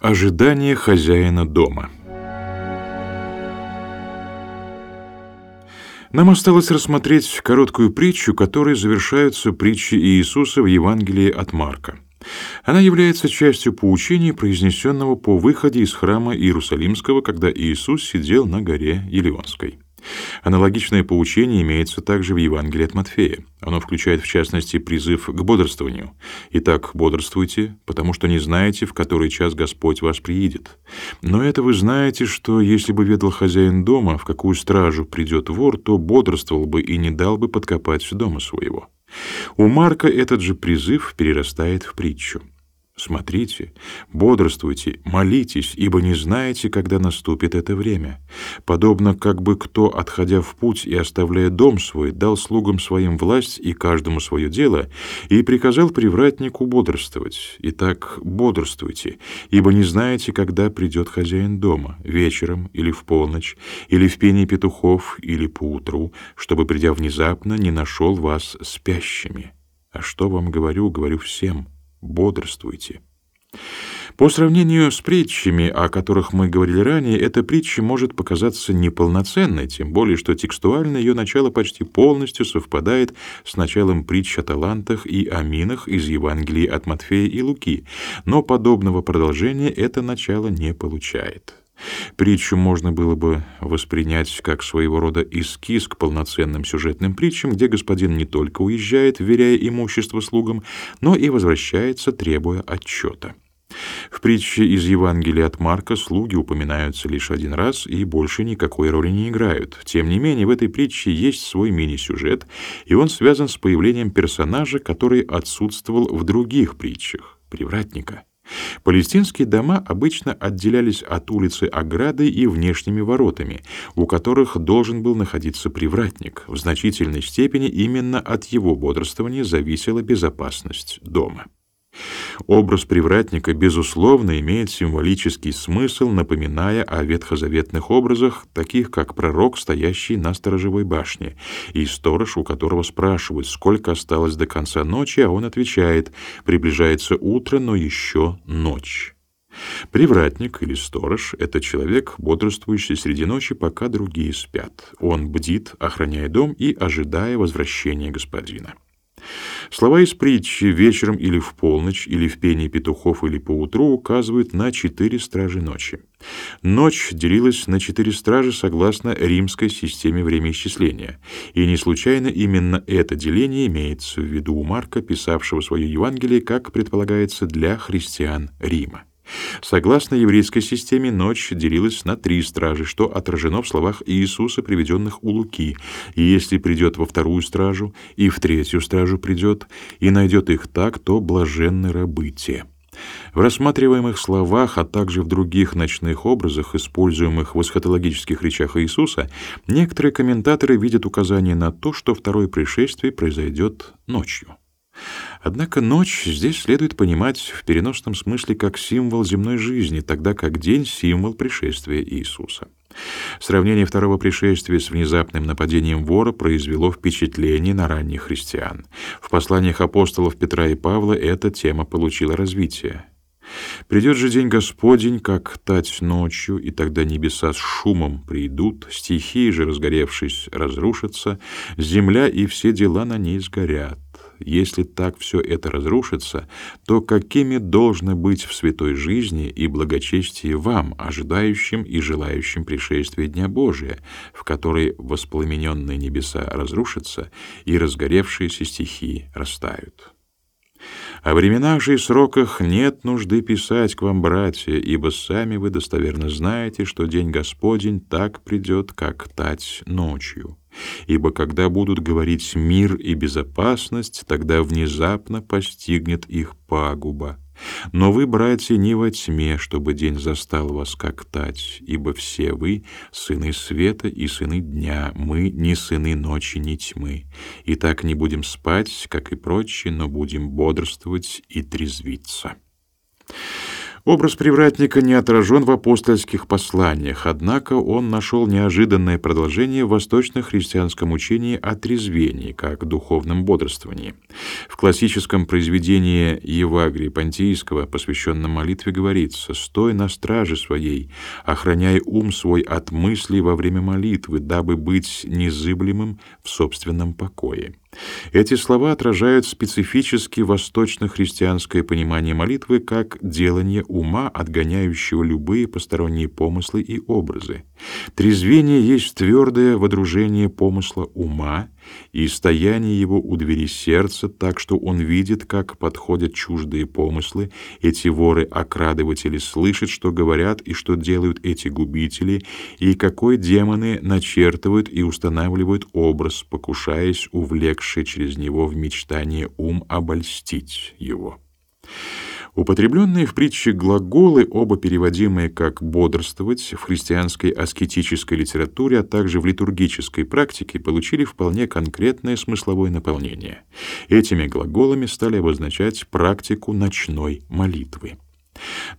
Ожидание хозяина дома. Нам осталось рассмотреть короткую притчу, которой завершаются притчи Иисуса в Евангелии от Марка. Она является частью поучения, произнесенного по выходе из храма Иерусалимского, когда Иисус сидел на горе Елеонской. Аналогичное поучение имеется также в Евангелии от Матфея. Оно включает в частности призыв к бодрствованию. «Итак, бодрствуйте, потому что не знаете, в который час Господь вас приидет. Но это вы знаете, что если бы ведал хозяин дома, в какую стражу придет вор, то бодрствовал бы и не дал бы подкопать дома своего». У Марка этот же призыв перерастает в притчу. Смотрите, бодрствуйте, молитесь, ибо не знаете, когда наступит это время. Подобно как бы кто, отходя в путь и оставляя дом свой, дал слугам своим власть и каждому свое дело, и приказал привратнику бодрствовать. Итак, бодрствуйте, ибо не знаете, когда придет хозяин дома, вечером или в полночь, или в пении петухов, или поутру, чтобы, придя внезапно, не нашел вас спящими. А что вам говорю, говорю всем — бодрствуйте. По сравнению с притчами, о которых мы говорили ранее, эта притча может показаться неполноценной, тем более что текстуально ее начало почти полностью совпадает с началом притч о талантах и о минах из Евангелий от Матфея и Луки, но подобного продолжения это начало не получает. Притчу можно было бы воспринять как своего рода эскиз к полноценным сюжетным притчам, где господин не только уезжает, вверяя имущество слугам, но и возвращается, требуя отчета. В притче из Евангелия от Марка слуги упоминаются лишь один раз и больше никакой роли не играют. Тем не менее, в этой притче есть свой мини-сюжет, и он связан с появлением персонажа, который отсутствовал в других притчах — привратника. Палестинские дома обычно отделялись от улицы оградой и внешними воротами, у которых должен был находиться привратник. В значительной степени именно от его бодрствования зависела безопасность дома. Образ привратника, безусловно, имеет символический смысл, напоминая о ветхозаветных образах, таких как пророк, стоящий на сторожевой башне, и сторож, у которого спрашивают, сколько осталось до конца ночи, а он отвечает, приближается утро, но еще ночь. Привратник или сторож — это человек, бодрствующий среди ночи, пока другие спят. Он бдит, охраняя дом и ожидая возвращения господина. Слова из притчи «вечером или в полночь, или в пении петухов, или поутру» указывают на четыре стражи ночи. Ночь делилась на четыре стражи согласно римской системе времяисчисления, и не случайно именно это деление имеется в виду у Марка, писавшего свое Евангелие, как предполагается, для христиан Рима. Согласно еврейской системе, ночь делилась на три стражи, что отражено в словах Иисуса, приведенных у Луки. «И если придет во вторую стражу, и в третью стражу придет, и найдет их так, то блаженны рабы те». В рассматриваемых словах, а также в других ночных образах, используемых в эсхатологических речах Иисуса, некоторые комментаторы видят указание на то, что второе пришествие произойдет ночью. Однако ночь здесь следует понимать в переносном смысле как символ земной жизни, тогда как день — символ пришествия Иисуса. Сравнение второго пришествия с внезапным нападением вора произвело впечатление на ранних христиан. В посланиях апостолов Петра и Павла эта тема получила развитие. Придет же день Господень, как тать ночью, и тогда небеса с шумом придут, стихии же, разгоревшись, разрушатся, земля и все дела на ней сгорят. Если так все это разрушится, то какими должны быть в святой жизни и благочестии вам, ожидающим и желающим пришествия Дня Божия, в который воспламененные небеса разрушатся и разгоревшиеся стихии растают? О временах же и сроках нет нужды писать к вам, братья, ибо сами вы достоверно знаете, что день Господень так придет, как тать ночью. Ибо когда будут говорить мир и безопасность, тогда внезапно постигнет их пагуба. Но вы, братья, не во тьме, чтобы день застал вас как тать, ибо все вы — сыны света и сыны дня, мы не сыны ночи, ни тьмы. И так не будем спать, как и прочие, но будем бодрствовать и трезвиться. Образ привратника не отражен в апостольских посланиях, однако он нашел неожиданное продолжение в восточно-христианском учении о трезвении, как духовном бодрствовании. В классическом произведении Евагрия Понтийского, посвященном молитве, говорится «Стой на страже своей, охраняй ум свой от мыслей во время молитвы, дабы быть незыблемым в собственном покое». Эти слова отражают специфически восточно-христианское понимание молитвы как делание ума, отгоняющего любые посторонние помыслы и образы. Трезвение есть твердое водружение помысла ума и стояние его у двери сердца, так что он видит, как подходят чуждые помыслы, эти воры-окрадыватели слышат, что говорят и что делают эти губители, и какой демоны начертывают и устанавливают образ, покушаясь, увлекший через него в мечтание ум обольстить его. Употребленные в притче глаголы, оба переводимые как «бодрствовать» в христианской аскетической литературе, а также в литургической практике, получили вполне конкретное смысловое наполнение. Этими глаголами стали обозначать практику ночной молитвы.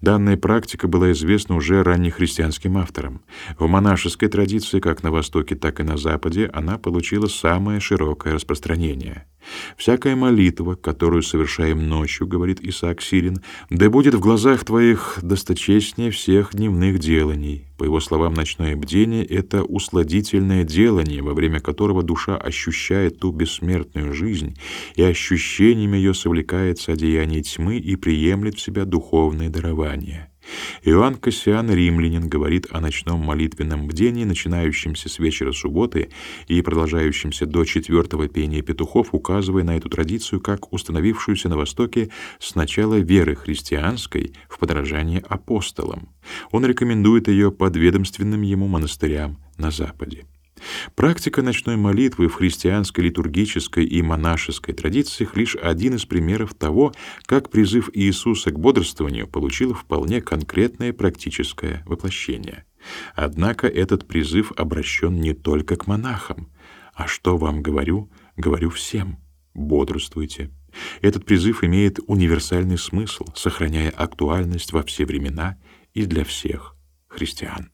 Данная практика была известна уже раннехристианским авторам. В монашеской традиции, как на Востоке, так и на Западе, она получила самое широкое распространение. «Всякая молитва, которую совершаем ночью, — говорит Исаак Сирин, — да будет в глазах твоих досточестнее всех дневных деланий». По его словам, ночное бдение — это усладительное делание, во время которого душа ощущает ту бессмертную жизнь, и ощущением ее совлекается одеяние тьмы и приемлет в себя духовное дарование. Иоанн Кассиан Римлянин говорит о ночном молитвенном бдении, начинающемся с вечера субботы и продолжающемся до четвертого пения петухов, указывая на эту традицию как установившуюся на Востоке с начала веры христианской в подражание апостолам. Он рекомендует ее подведомственным ему монастырям на Западе. Практика ночной молитвы в христианской литургической и монашеской традициях лишь один из примеров того, как призыв Иисуса к бодрствованию получил вполне конкретное практическое воплощение. Однако этот призыв обращен не только к монахам. А что вам говорю? Говорю всем. Бодрствуйте. Этот призыв имеет универсальный смысл, сохраняя актуальность во все времена и для всех христиан.